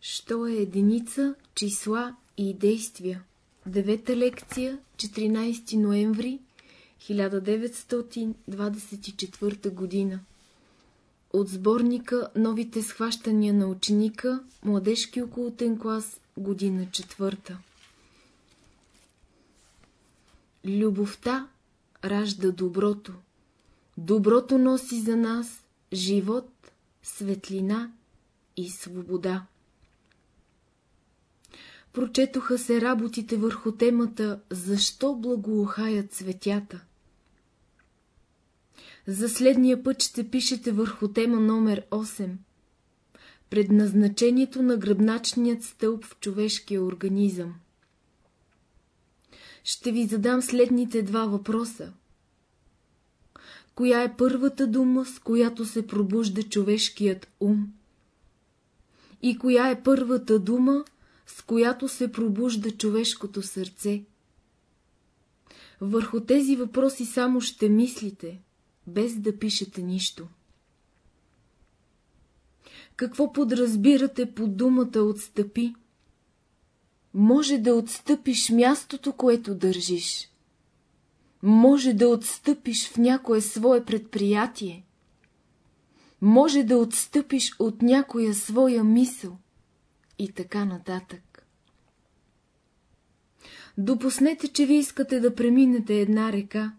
Що е единица, числа и действия? Девета лекция, 14 ноември 1924 година. От сборника Новите схващания на ученика, младежки околотен клас, година четвърта. Любовта ражда доброто. Доброто носи за нас живот, светлина и свобода. Прочетоха се работите върху темата «Защо благоухаят цветята?» За следния път ще пишете върху тема номер 8 Предназначението на гръбначният стълб в човешкия организъм. Ще ви задам следните два въпроса. Коя е първата дума, с която се пробужда човешкият ум? И коя е първата дума, с която се пробужда човешкото сърце? Върху тези въпроси само ще мислите, без да пишете нищо. Какво подразбирате под думата отстъпи? Може да отстъпиш мястото, което държиш. Може да отстъпиш в някое свое предприятие. Може да отстъпиш от някоя своя мисъл и така нататък. Допуснете, че ви искате да преминете една река.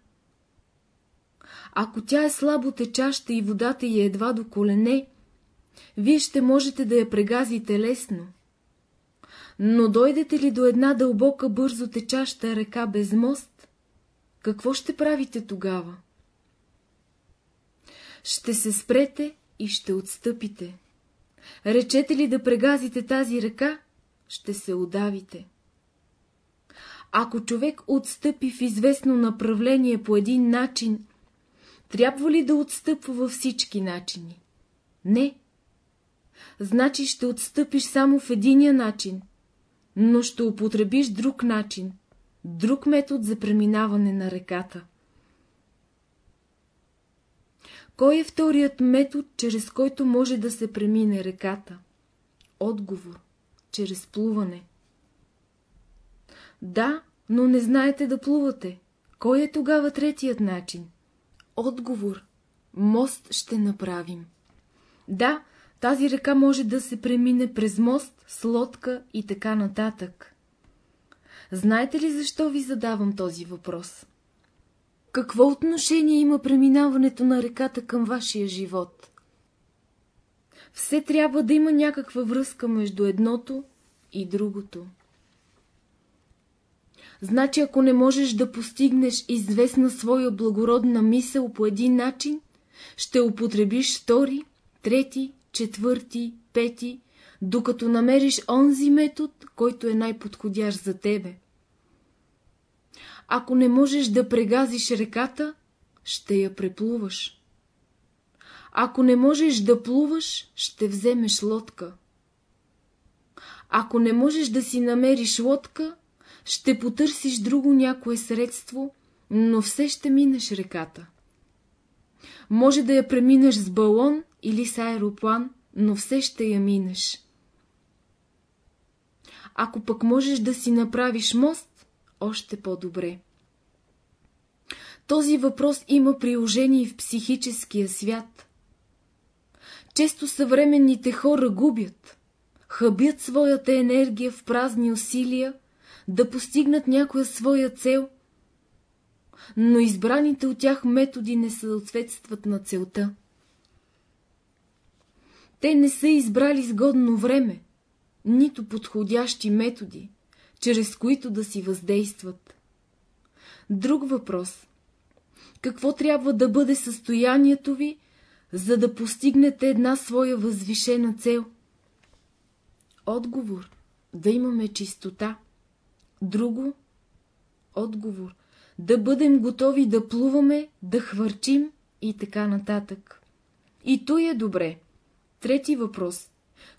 Ако тя е слабо течаща и водата й е едва до колене, вие ще можете да я прегазите лесно. Но дойдете ли до една дълбока, бързо течаща река без мост, какво ще правите тогава? Ще се спрете и ще отстъпите. Речете ли да прегазите тази ръка, ще се удавите. Ако човек отстъпи в известно направление по един начин, трябва ли да отстъпва във всички начини? Не. Значи ще отстъпиш само в единия начин, но ще употребиш друг начин, друг метод за преминаване на реката. Кой е вторият метод, чрез който може да се премине реката? Отговор. Чрез плуване. Да, но не знаете да плувате. Кой е тогава третият начин? Отговор. Мост ще направим. Да, тази река може да се премине през мост, с лодка и така нататък. Знаете ли защо ви задавам този въпрос? Какво отношение има преминаването на реката към вашия живот? Все трябва да има някаква връзка между едното и другото. Значи, ако не можеш да постигнеш известна своя благородна мисъл по един начин, ще употребиш втори, трети, четвърти, пети, докато намериш онзи метод, който е най-подходящ за тебе. Ако не можеш да прегазиш реката, ще я преплуваш. Ако не можеш да плуваш, ще вземеш лодка. Ако не можеш да си намериш лодка, ще потърсиш друго някое средство, но все ще минеш реката. Може да я преминеш с балон или с аероплан, но все ще я минеш. Ако пък можеш да си направиш мост, още по-добре. Този въпрос има приложение в психическия свят. Често съвременните хора губят, хъбят своята енергия в празни усилия да постигнат някоя своя цел, но избраните от тях методи не съответстват на целта. Те не са избрали сгодно време, нито подходящи методи, чрез които да си въздействат. Друг въпрос. Какво трябва да бъде състоянието ви, за да постигнете една своя възвишена цел? Отговор. Да имаме чистота. Друго? Отговор. Да бъдем готови да плуваме, да хвърчим и така нататък. И то е добре. Трети въпрос.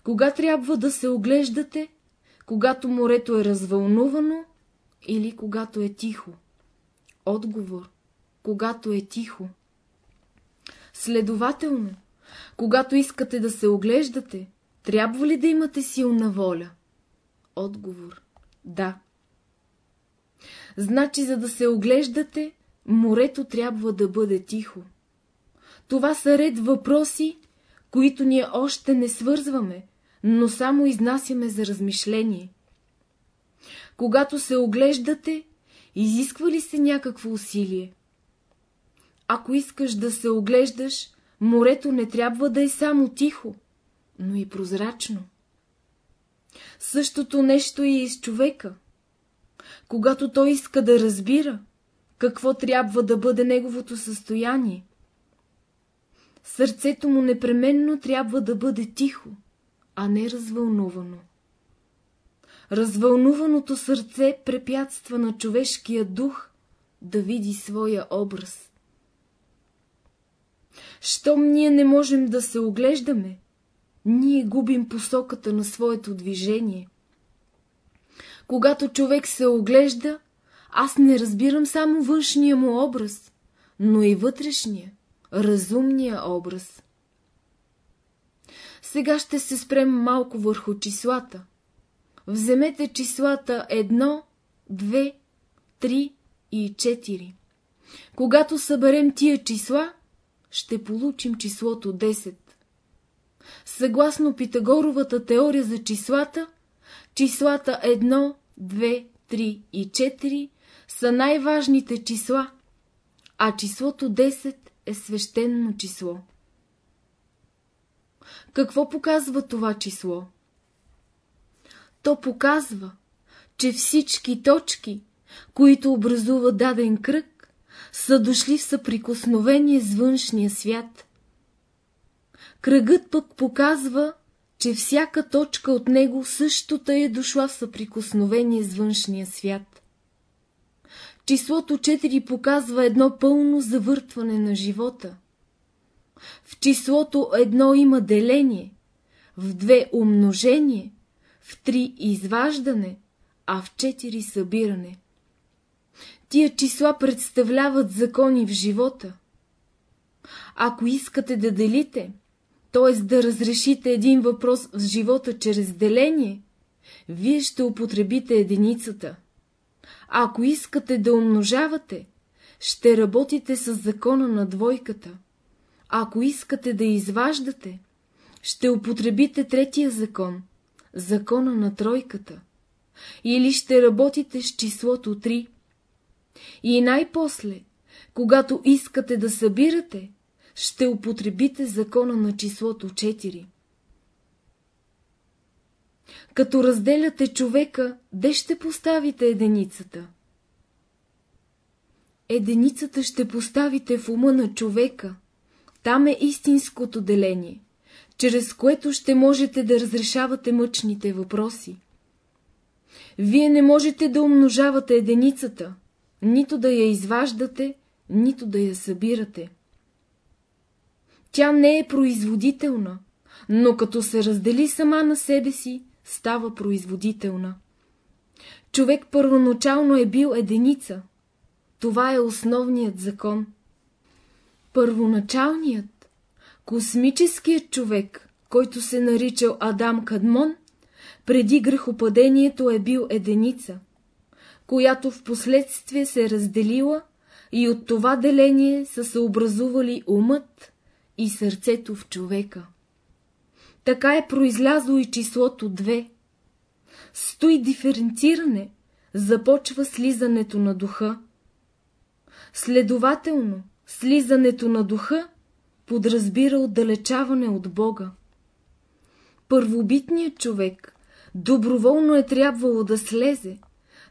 Кога трябва да се оглеждате? Когато морето е развълнувано или когато е тихо? Отговор. Когато е тихо. Следователно, когато искате да се оглеждате, трябва ли да имате силна воля? Отговор. Да. Значи, за да се оглеждате, морето трябва да бъде тихо. Това са ред въпроси, които ние още не свързваме, но само изнасяме за размишление. Когато се оглеждате, изисква ли се някакво усилие? Ако искаш да се оглеждаш, морето не трябва да е само тихо, но и прозрачно. Същото нещо е и с човека. Когато той иска да разбира, какво трябва да бъде неговото състояние, сърцето му непременно трябва да бъде тихо, а не развълнувано. Развълнуваното сърце препятства на човешкия дух да види своя образ. Щом ние не можем да се оглеждаме, ние губим посоката на своето движение. Когато човек се оглежда, аз не разбирам само външния му образ, но и вътрешния, разумния образ. Сега ще се спрем малко върху числата. Вземете числата 1, 2, 3 и 4. Когато съберем тия числа, ще получим числото 10. Съгласно Питагоровата теория за числата, числата 1, 2, 3 и 4 са най-важните числа, а числото 10 е свещено число. Какво показва това число? То показва, че всички точки, които образуват даден кръг, са дошли в съприкосновение с външния свят. Кръгът пък показва, че всяка точка от него същото е дошла в съприкосновение с външния свят. Числото 4 показва едно пълно завъртване на живота. В числото едно има деление, в две умножение, в три изваждане, а в четири събиране. Тия числа представляват закони в живота. Ако искате да делите, т.е. да разрешите един въпрос в живота чрез деление, вие ще употребите единицата. Ако искате да умножавате, ще работите с закона на двойката. Ако искате да изваждате, ще употребите третия закон, закона на тройката. Или ще работите с числото 3. И най-после, когато искате да събирате, ще употребите закона на числото 4. Като разделяте човека, де ще поставите единицата? Единицата ще поставите в ума на човека. Там е истинското деление, чрез което ще можете да разрешавате мъчните въпроси. Вие не можете да умножавате единицата, нито да я изваждате, нито да я събирате. Тя не е производителна, но като се раздели сама на себе си, става производителна. Човек първоначално е бил единица. Това е основният закон. Първоначалният, космическият човек, който се наричал Адам Кадмон, преди грехопадението е бил единица, която в последствие се е разделила и от това деление са се образували умът и сърцето в човека. Така е произлязло и числото 2. Стои диференциране, започва слизането на духа. Следователно, слизането на духа подразбира отдалечаване от Бога. Първобитният човек доброволно е трябвало да слезе,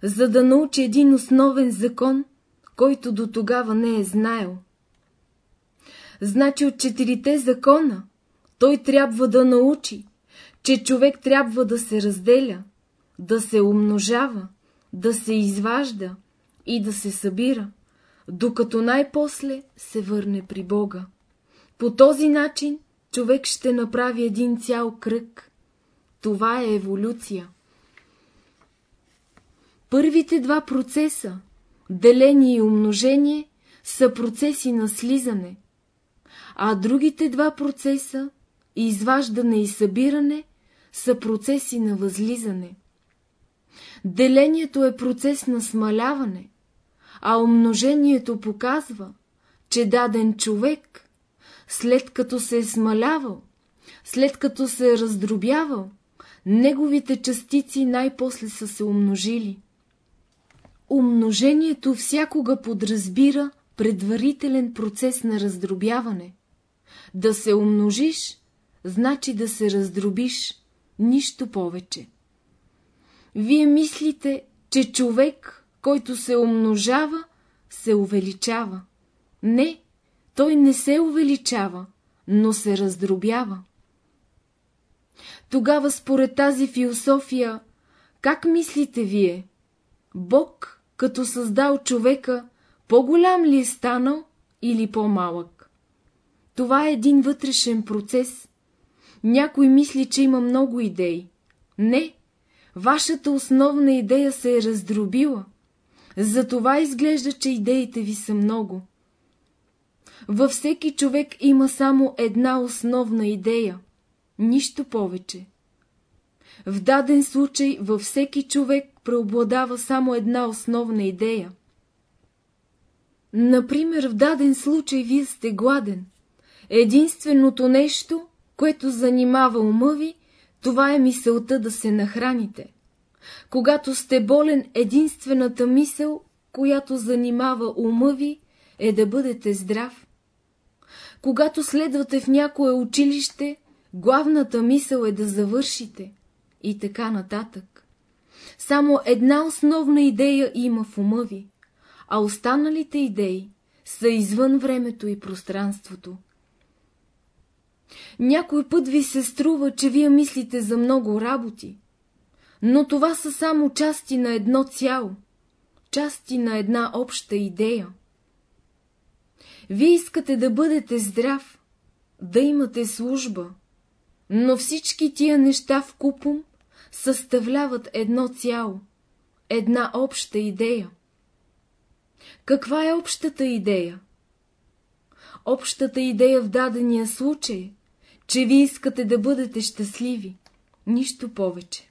за да научи един основен закон, който до тогава не е знаел. Значи от четирите закона той трябва да научи, че човек трябва да се разделя, да се умножава, да се изважда и да се събира, докато най-после се върне при Бога. По този начин човек ще направи един цял кръг. Това е еволюция. Първите два процеса – деление и умножение – са процеси на слизане, а другите два процеса изваждане и събиране са процеси на възлизане. Делението е процес на смаляване, а умножението показва, че даден човек, след като се е смалявал, след като се е раздробявал, неговите частици най-после са се умножили. Умножението всякога подразбира предварителен процес на раздробяване. Да се умножиш, значи да се раздробиш, нищо повече. Вие мислите, че човек, който се умножава, се увеличава. Не, той не се увеличава, но се раздробява. Тогава според тази философия, как мислите вие? Бог, като създал човека, по-голям ли е станал или по-малък? Това е един вътрешен процес. Някой мисли, че има много идеи. Не, вашата основна идея се е раздробила. Затова изглежда, че идеите ви са много. Във всеки човек има само една основна идея, нищо повече. В даден случай във всеки човек преобладава само една основна идея. Например, в даден случай вие сте гладен. Единственото нещо, което занимава ума ви, това е мисълта да се нахраните. Когато сте болен, единствената мисъл, която занимава ума ви, е да бъдете здрав. Когато следвате в някое училище, главната мисъл е да завършите и така нататък. Само една основна идея има в ума ви, а останалите идеи са извън времето и пространството. Някой път ви се струва, че вие мислите за много работи, но това са само части на едно цяло, части на една обща идея. Вие искате да бъдете здрав, да имате служба, но всички тия неща в купом съставляват едно цяло, една обща идея. Каква е общата идея? Общата идея в дадения случай, че ви искате да бъдете щастливи, нищо повече.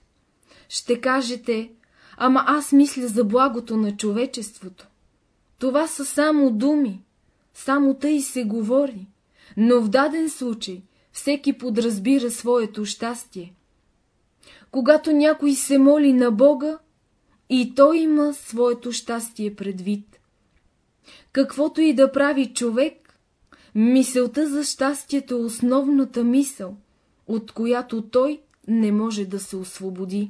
Ще кажете, ама аз мисля за благото на човечеството. Това са само думи, само тъй се говори, но в даден случай всеки подразбира своето щастие. Когато някой се моли на Бога, и той има своето щастие предвид. Каквото и да прави човек, мисълта за щастието е основната мисъл, от която той не може да се освободи.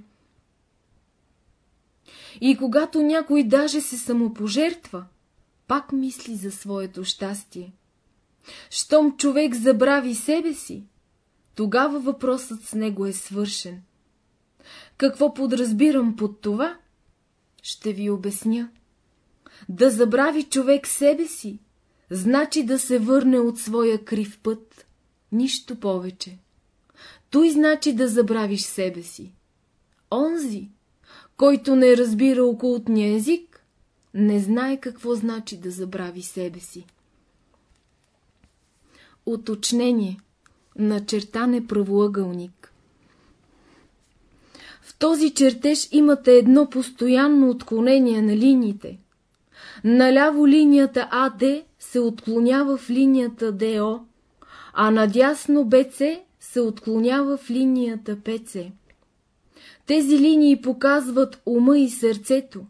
И когато някой даже се самопожертва, пак мисли за своето щастие. Щом човек забрави себе си, тогава въпросът с него е свършен. Какво подразбирам под това? Ще ви обясня. Да забрави човек себе си, значи да се върне от своя крив път, нищо повече. Той значи да забравиш себе си. Онзи, който не разбира окултния език, не знае какво значи да забрави себе си. Уточнение. Начертане правоъгълник. В този чертеж имате едно постоянно отклонение на линиите. Наляво линията АД се отклонява в линията ДО, а надясно БЦ се отклонява в линията ПЦ. Тези линии показват ума и сърцето,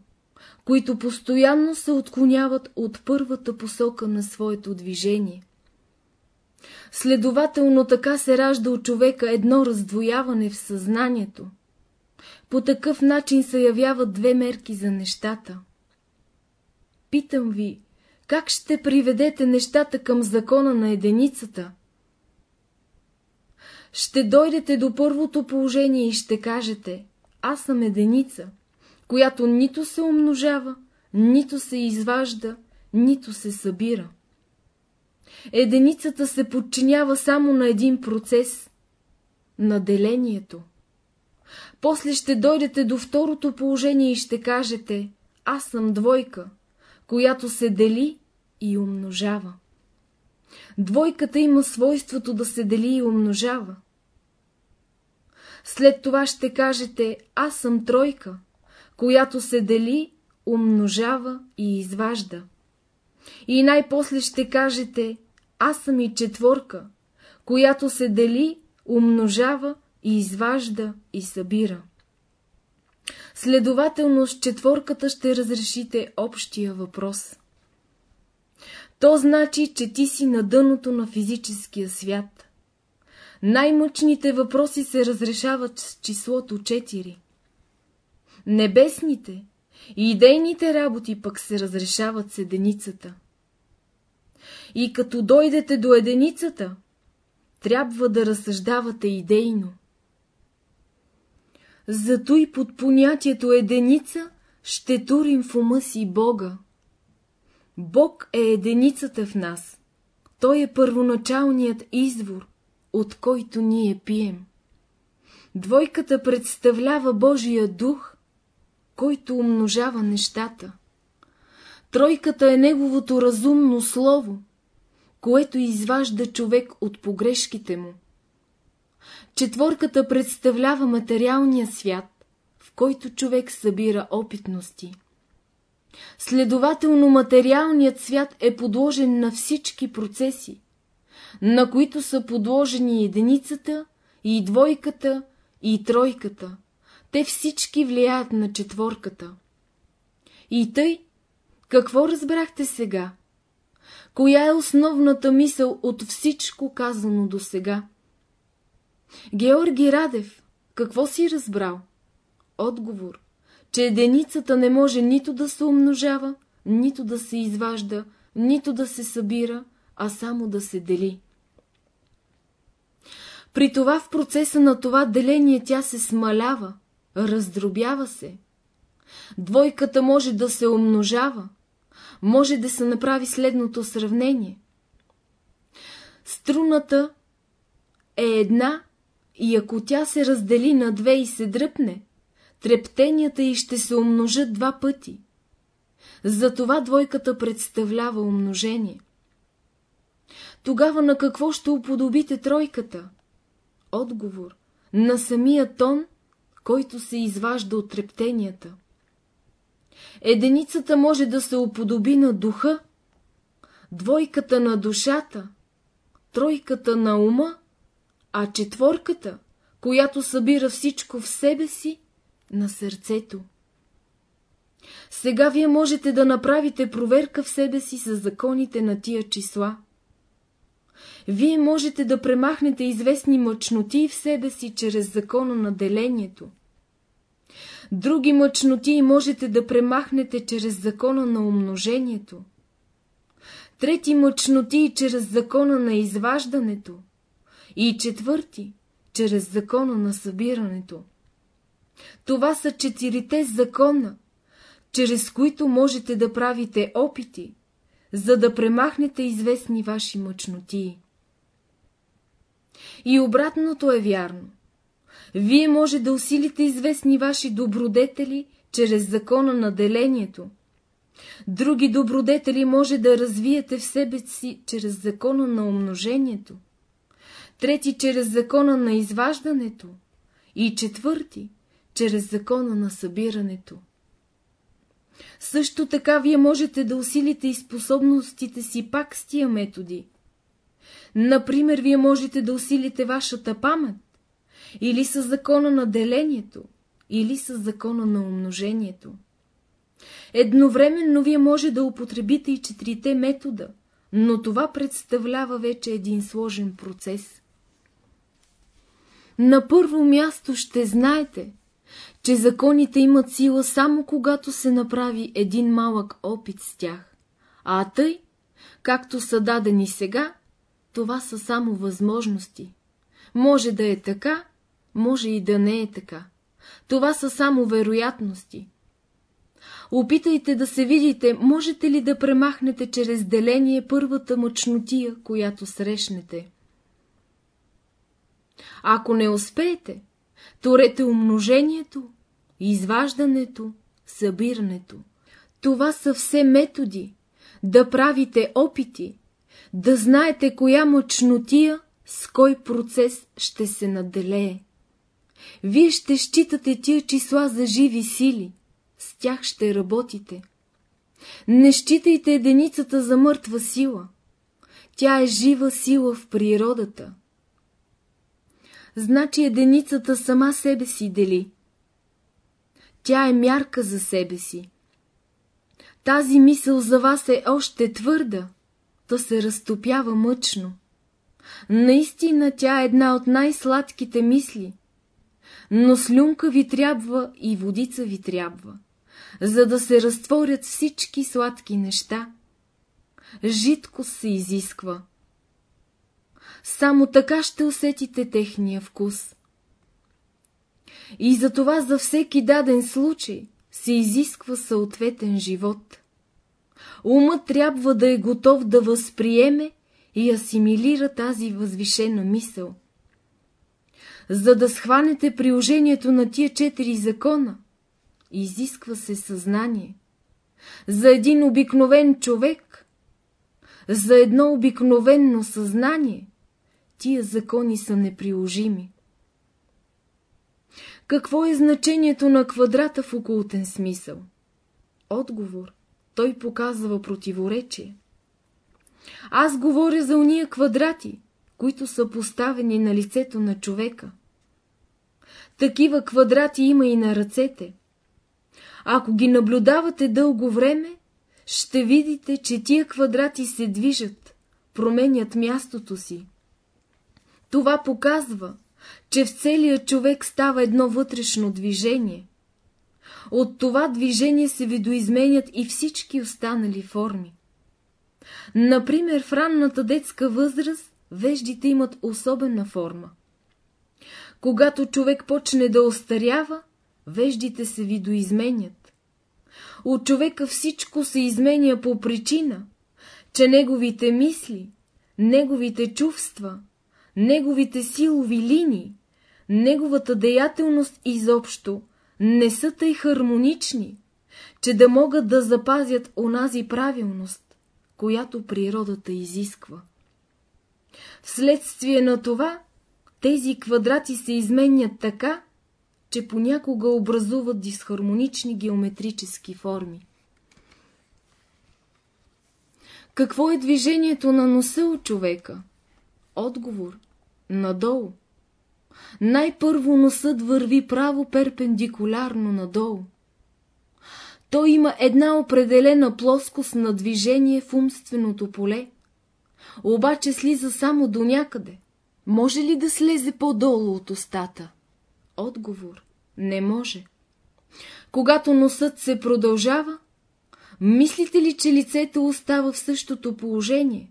които постоянно се отклоняват от първата посока на своето движение. Следователно така се ражда от човека едно раздвояване в съзнанието. По такъв начин се явяват две мерки за нещата. Питам ви, как ще приведете нещата към закона на единицата? Ще дойдете до първото положение и ще кажете, аз съм единица, която нито се умножава, нито се изважда, нито се събира. Единицата се подчинява само на един процес – на делението. После ще дойдете до второто положение и ще кажете – аз съм двойка, която се дели и умножава. Двойката има свойството да се дели и умножава. След това ще кажете, аз съм тройка, която се дели, умножава и изважда. И най-после ще кажете, аз съм и четворка, която се дели, умножава и изважда и събира. Следователно с четворката ще разрешите общия въпрос. То значи, че ти си на дъното на физическия свят. Най-мъчните въпроси се разрешават с числото 4. Небесните и идейните работи пък се разрешават с единицата. И като дойдете до единицата, трябва да разсъждавате идейно. Зато и под понятието единица ще турим в ума си Бога. Бог е единицата в нас. Той е първоначалният извор, от който ние пием. Двойката представлява Божия дух, който умножава нещата. Тройката е неговото разумно слово, което изважда човек от погрешките му. Четворката представлява материалния свят, в който човек събира опитности. Следователно материалният свят е подложен на всички процеси, на които са подложени единицата, и двойката, и тройката. Те всички влияят на четворката. И тъй, какво разбрахте сега? Коя е основната мисъл от всичко казано до сега? Георги Радев, какво си разбрал? Отговор, че единицата не може нито да се умножава, нито да се изважда, нито да се събира, а само да се дели. При това в процеса на това деление тя се смалява, раздробява се. Двойката може да се умножава, може да се направи следното сравнение. Струната е една и ако тя се раздели на две и се дръпне, трептенията й ще се умножат два пъти. Затова двойката представлява умножение. Тогава на какво ще уподобите тройката? Отговор – на самия тон, който се изважда от трептенията. Единицата може да се уподоби на духа, двойката на душата, тройката на ума, а четворката, която събира всичко в себе си, на сърцето. Сега вие можете да направите проверка в себе си с законите на тия числа. Вие можете да премахнете известни мъчноти в себе си чрез закона на делението. Други мъчноти можете да премахнете чрез закона на умножението. Трети мъчноти чрез закона на изваждането. И четвърти чрез закона на събирането. Това са четирите закона, чрез които можете да правите опити, за да премахнете известни ваши мъчноти. И обратното е вярно. Вие може да усилите известни ваши добродетели чрез закона на делението. Други добродетели може да развиете в себе си чрез закона на умножението. Трети чрез закона на изваждането. И четвърти чрез закона на събирането. Също така вие можете да усилите и способностите си пак с тия методи. Например, вие можете да усилите вашата памет, или с закона на делението, или с закона на умножението. Едновременно вие може да употребите и четирите метода, но това представлява вече един сложен процес. На първо място ще знаете, че законите имат сила само когато се направи един малък опит с тях, а тъй, както са дадени сега, това са само възможности. Може да е така, може и да не е така. Това са само вероятности. Опитайте да се видите, можете ли да премахнете чрез деление първата мъчнотия, която срещнете. Ако не успеете, Торете умножението, изваждането, събирането. Това са все методи, да правите опити, да знаете коя мъчнотия с кой процес ще се наделее. вие ще считате тия числа за живи сили, с тях ще работите. Не считайте единицата за мъртва сила. Тя е жива сила в природата. Значи единицата сама себе си дели. Тя е мярка за себе си. Тази мисъл за вас е още твърда, то се разтопява мъчно. Наистина тя е една от най-сладките мисли, но слюнка ви трябва и водица ви трябва, за да се разтворят всички сладки неща. Житко се изисква. Само така ще усетите техния вкус. И за това за всеки даден случай се изисква съответен живот. Умът трябва да е готов да възприеме и асимилира тази възвишена мисъл. За да схванете приложението на тия четири закона, изисква се съзнание. За един обикновен човек, за едно обикновенно съзнание, тия закони са неприложими. Какво е значението на квадрата в окултен смисъл? Отговор. Той показва противоречие. Аз говоря за уния квадрати, които са поставени на лицето на човека. Такива квадрати има и на ръцете. Ако ги наблюдавате дълго време, ще видите, че тия квадрати се движат, променят мястото си. Това показва, че в целия човек става едно вътрешно движение. От това движение се видоизменят и всички останали форми. Например, в ранната детска възраст веждите имат особена форма. Когато човек почне да остарява, веждите се видоизменят. От човека всичко се изменя по причина, че неговите мисли, неговите чувства, неговите силови линии, неговата деятелност изобщо не са тъй хармонични, че да могат да запазят онази правилност, която природата изисква. Вследствие на това, тези квадрати се изменят така, че понякога образуват дисхармонични геометрически форми. Какво е движението на носа от човека? Отговор – надолу. Най-първо носът върви право перпендикулярно надолу. Той има една определена плоскост на движение в умственото поле, обаче слиза само до някъде. Може ли да слезе по-долу от устата? Отговор – не може. Когато носът се продължава, мислите ли, че лицето остава в същото положение?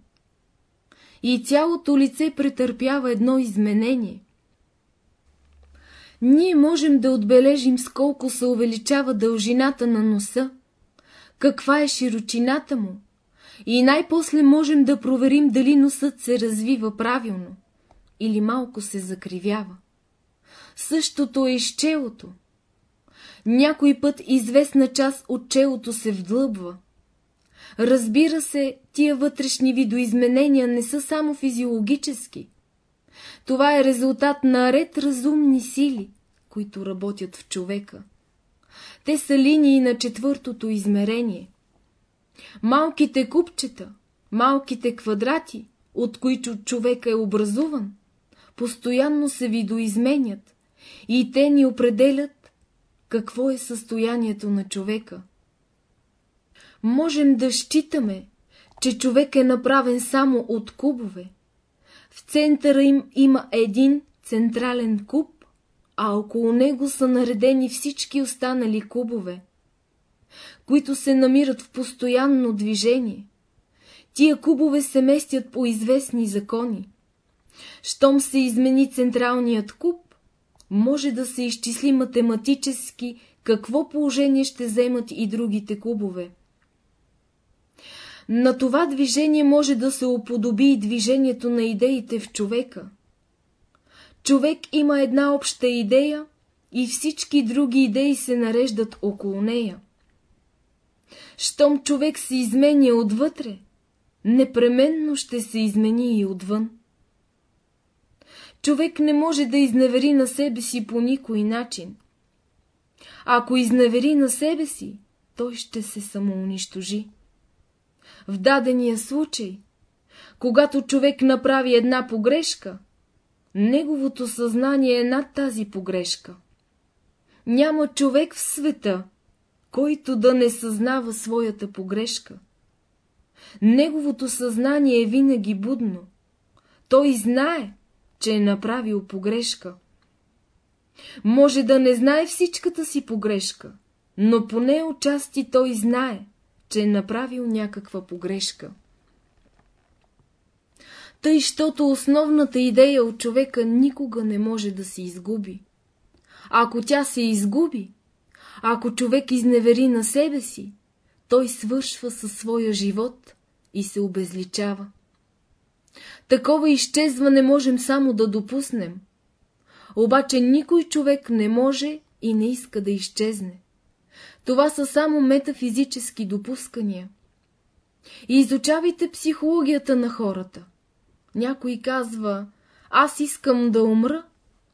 И цялото лице претърпява едно изменение. Ние можем да отбележим сколко се увеличава дължината на носа, каква е широчината му, и най-после можем да проверим дали носът се развива правилно или малко се закривява. Същото е и с челото. Някой път известна част от челото се вдлъбва. Разбира се, тия вътрешни видоизменения не са само физиологически. Това е резултат на ред разумни сили, които работят в човека. Те са линии на четвъртото измерение. Малките купчета, малките квадрати, от които човека е образуван, постоянно се видоизменят и те ни определят какво е състоянието на човека. Можем да считаме, че човек е направен само от кубове. В центъра им има един централен куб, а около него са наредени всички останали кубове, които се намират в постоянно движение. Тия кубове се местят по известни закони. Щом се измени централният куб, може да се изчисли математически какво положение ще вземат и другите кубове. На това движение може да се уподоби и движението на идеите в човека. Човек има една обща идея и всички други идеи се нареждат около нея. Щом човек се изменя отвътре, непременно ще се измени и отвън. човек не може да изневери на себе си по никой начин. Ако изневери на себе си, той ще се самоунищожи. В дадения случай, когато човек направи една погрешка, неговото съзнание е над тази погрешка. Няма човек в света, който да не съзнава своята погрешка. Неговото съзнание е винаги будно. Той знае, че е направил погрешка. Може да не знае всичката си погрешка, но поне отчасти той знае, че е направил някаква погрешка. Тъй, щото основната идея от човека никога не може да се изгуби. Ако тя се изгуби, ако човек изневери на себе си, той свършва със своя живот и се обезличава. Такова изчезване можем само да допуснем. Обаче никой човек не може и не иска да изчезне. Това са само метафизически допускания. И изучавайте психологията на хората. Някой казва, аз искам да умра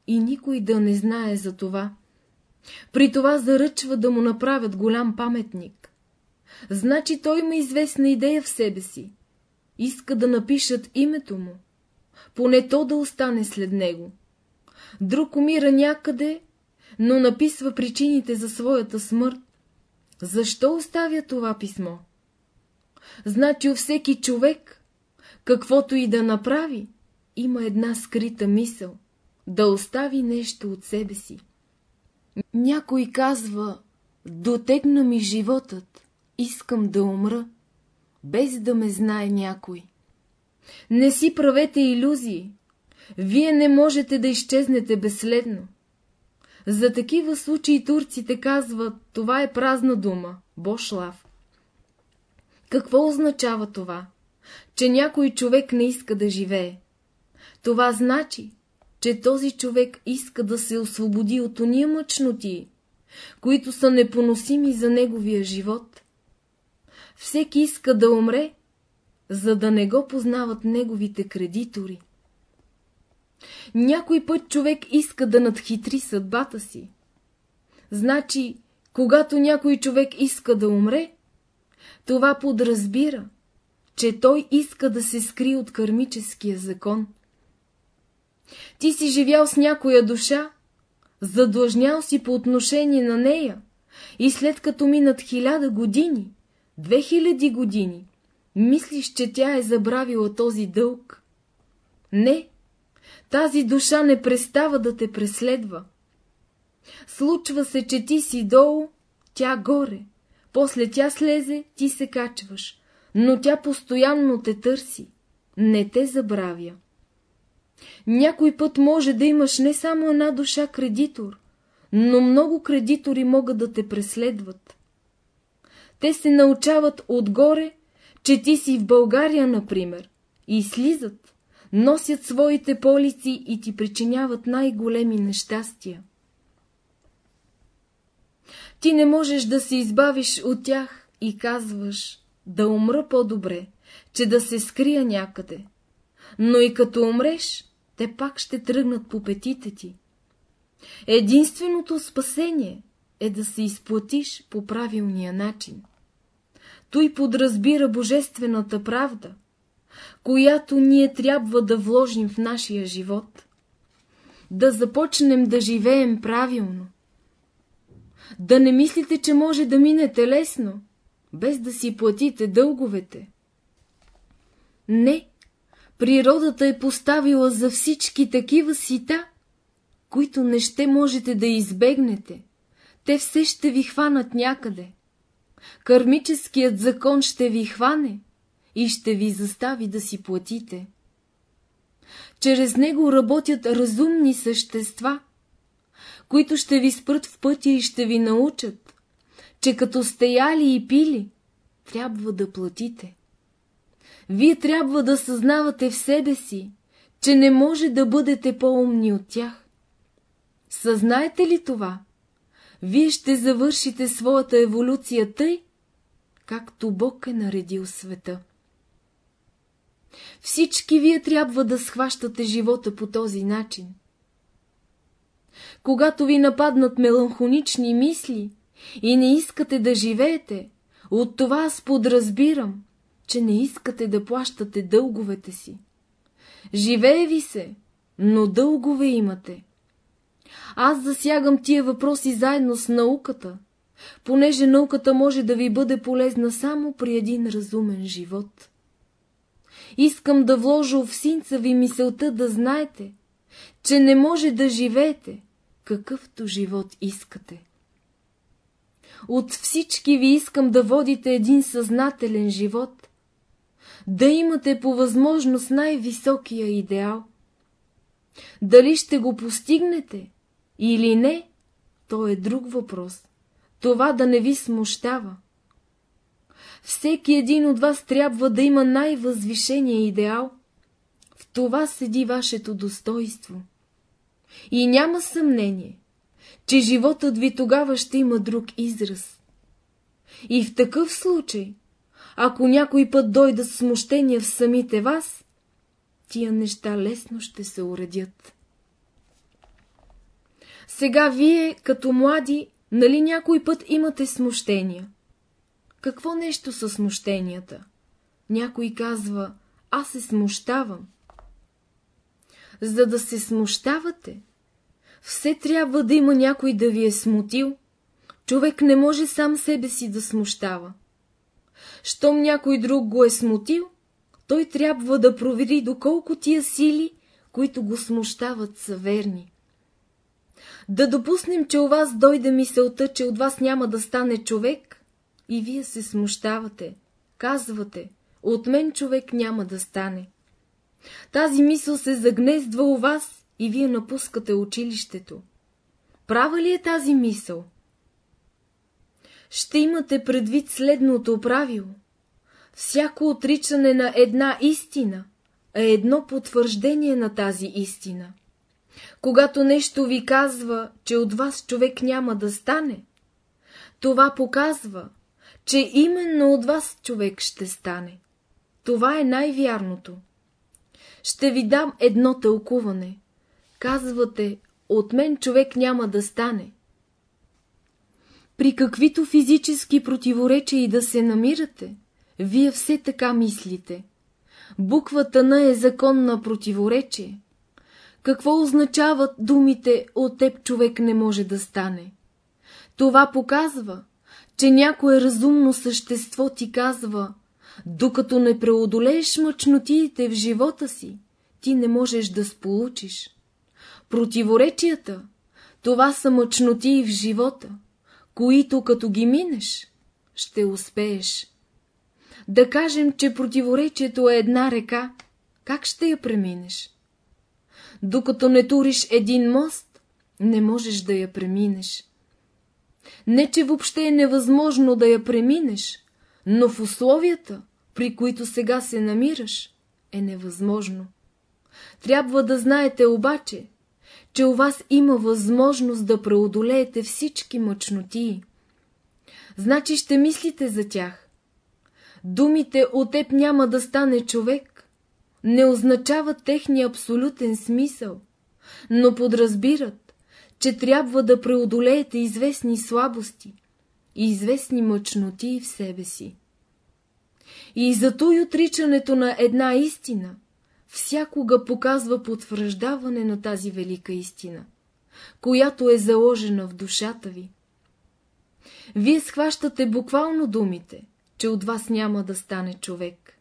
и никой да не знае за това. При това заръчва да му направят голям паметник. Значи той има известна идея в себе си. Иска да напишат името му. Поне то да остане след него. Друг умира някъде, но написва причините за своята смърт. Защо оставя това писмо? Значи всеки човек, каквото и да направи, има една скрита мисъл — да остави нещо от себе си. Някой казва, дотегна ми животът, искам да умра, без да ме знае някой. Не си правете иллюзии, вие не можете да изчезнете безследно. За такива случаи турците казват, това е празна дума, бошлав. Какво означава това? Че някой човек не иска да живее. Това значи, че този човек иска да се освободи от уния мъчноти, които са непоносими за неговия живот. Всеки иска да умре, за да не го познават неговите кредитори. Някой път човек иска да надхитри съдбата си. Значи, когато някой човек иска да умре, това подразбира, че той иска да се скри от кармическия закон. Ти си живял с някоя душа, задлъжнял си по отношение на нея, и след като минат хиляда години, две хиляди години, мислиш, че тя е забравила този дълг. Не, тази душа не престава да те преследва. Случва се, че ти си долу, тя горе, после тя слезе, ти се качваш, но тя постоянно те търси, не те забравя. Някой път може да имаш не само една душа кредитор, но много кредитори могат да те преследват. Те се научават отгоре, че ти си в България, например, и слизат, носят своите полици и ти причиняват най-големи нещастия. Ти не можеш да се избавиш от тях и казваш да умра по-добре, че да се скрия някъде. Но и като умреш, те пак ще тръгнат по петите ти. Единственото спасение е да се изплатиш по правилния начин. Той подразбира божествената правда, която ние трябва да вложим в нашия живот. Да започнем да живеем правилно. Да не мислите, че може да минете лесно, без да си платите дълговете. Не, природата е поставила за всички такива сита, които не ще можете да избегнете. Те все ще ви хванат някъде. Кармическият закон ще ви хване и ще ви застави да си платите. Чрез него работят разумни същества, които ще ви спрат в пътя и ще ви научат, че като сте яли и пили, трябва да платите. Вие трябва да съзнавате в себе си, че не може да бъдете по-умни от тях. Съзнаете ли това? Вие ще завършите своята еволюция тъй, както Бог е наредил света. Всички вие трябва да схващате живота по този начин. Когато ви нападнат меланхонични мисли и не искате да живеете, от това аз подразбирам, че не искате да плащате дълговете си. Живее ви се, но дългове имате. Аз засягам тия въпроси заедно с науката, понеже науката може да ви бъде полезна само при един разумен живот. Искам да вложа в синца ви мисълта да знаете, че не може да живеете, какъвто живот искате. От всички ви искам да водите един съзнателен живот, да имате по възможност най-високия идеал. Дали ще го постигнете или не, то е друг въпрос. Това да не ви смущава. Всеки един от вас трябва да има най-възвишения идеал. В това седи вашето достоинство. И няма съмнение, че животът ви тогава ще има друг израз. И в такъв случай, ако някой път дойдат смущения в самите вас, тия неща лесно ще се уредят. Сега вие, като млади, нали някой път имате смущения? Какво нещо са смущенията? Някой казва, аз се смущавам. За да се смущавате, все трябва да има някой да ви е смутил. Човек не може сам себе си да смущава. Щом някой друг го е смутил, той трябва да провери доколко тия сили, които го смущават, са верни. Да допуснем, че у вас дойде мисълта, че от вас няма да стане човек, и вие се смущавате, казвате, от мен човек няма да стане. Тази мисъл се загнездва у вас и вие напускате училището. Права ли е тази мисъл? Ще имате предвид следното правило. Всяко отричане на една истина е едно потвърждение на тази истина. Когато нещо ви казва, че от вас човек няма да стане, това показва, че именно от вас човек ще стане. Това е най-вярното. Ще ви дам едно тълкуване. Казвате, от мен човек няма да стане. При каквито физически противоречия и да се намирате, вие все така мислите. Буквата на е закон на противоречие. Какво означават думите «от теб човек не може да стане»? Това показва, че някое разумно същество ти казва, докато не преодолееш мъчнотиите в живота си, ти не можеш да сполучиш. Противоречията, това са мъчноти в живота, които като ги минеш, ще успееш. Да кажем, че противоречието е една река, как ще я преминеш? Докато не туриш един мост, не можеш да я преминеш. Не, че въобще е невъзможно да я преминеш, но в условията, при които сега се намираш, е невъзможно. Трябва да знаете обаче, че у вас има възможност да преодолеете всички мъчнотии. Значи ще мислите за тях. Думите от теб няма да стане човек, не означават техния абсолютен смисъл, но подразбират, че трябва да преодолеете известни слабости и известни мъчноти в себе си. И зато и отричането на една истина всякога показва потвърждаване на тази велика истина, която е заложена в душата ви. Вие схващате буквално думите, че от вас няма да стане човек.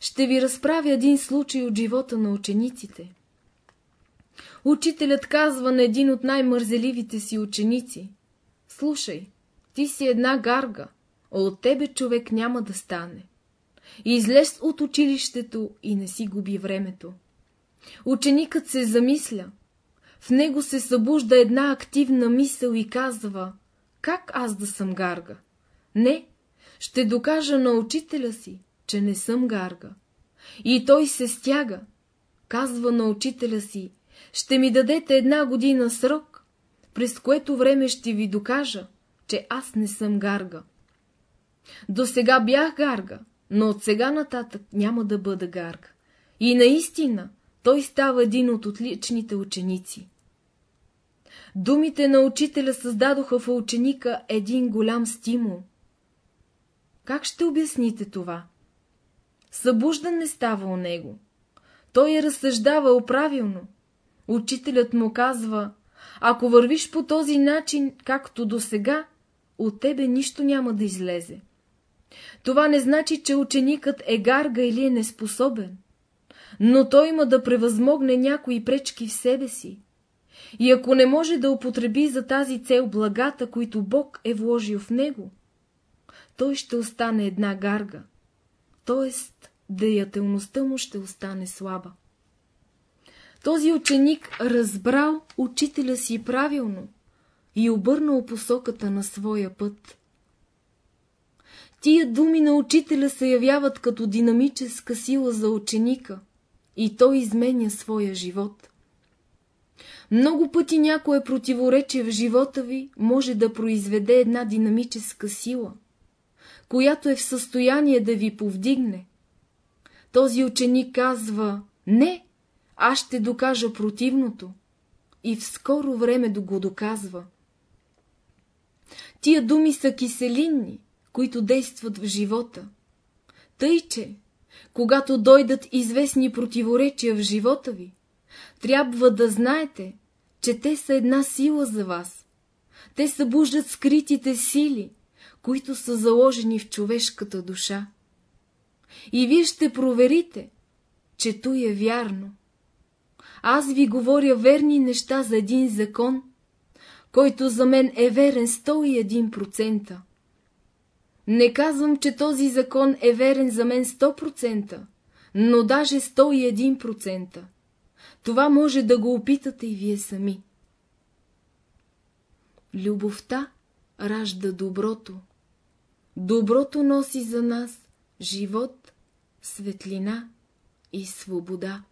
Ще ви разправя един случай от живота на учениците. Учителят казва на един от най-мързеливите си ученици. Слушай, ти си една гарга, а от тебе човек няма да стане. Излез от училището и не си губи времето. Ученикът се замисля. В него се събужда една активна мисъл и казва, как аз да съм гарга? Не, ще докажа на учителя си, че не съм гарга. И той се стяга, казва на учителя си, ще ми дадете една година срок, през което време ще ви докажа, че аз не съм гарга. До сега бях гарга, но от сега нататък няма да бъда гарга. И наистина, той става един от отличните ученици. Думите на учителя създадоха в ученика един голям стимул. Как ще обясните това? Събуждан не става у него. Той е разсъждавал правилно. Учителят му казва, ако вървиш по този начин, както до сега, от тебе нищо няма да излезе. Това не значи, че ученикът е гарга или е неспособен, но той има да превъзмогне някои пречки в себе си. И ако не може да употреби за тази цел благата, които Бог е вложил в него, той ще остане една гарга, т.е. деятелността му ще остане слаба. Този ученик разбрал учителя си правилно и обърнал посоката на своя път. Тия думи на учителя се явяват като динамическа сила за ученика и той изменя своя живот. Много пъти някое противоречие в живота ви може да произведе една динамическа сила, която е в състояние да ви повдигне. Този ученик казва «Не, аз ще докажа противното» и в скоро време да го доказва. Тия думи са киселинни, които действат в живота. Тъй, че, когато дойдат известни противоречия в живота ви, трябва да знаете, че те са една сила за вас. Те събуждат скритите сили, които са заложени в човешката душа. И вие ще проверите, че то е вярно. Аз ви говоря верни неща за един закон, който за мен е верен 101%. Не казвам, че този закон е верен за мен 100%, но даже 101%. Това може да го опитате и вие сами. Любовта ражда доброто. Доброто носи за нас живот, светлина и свобода.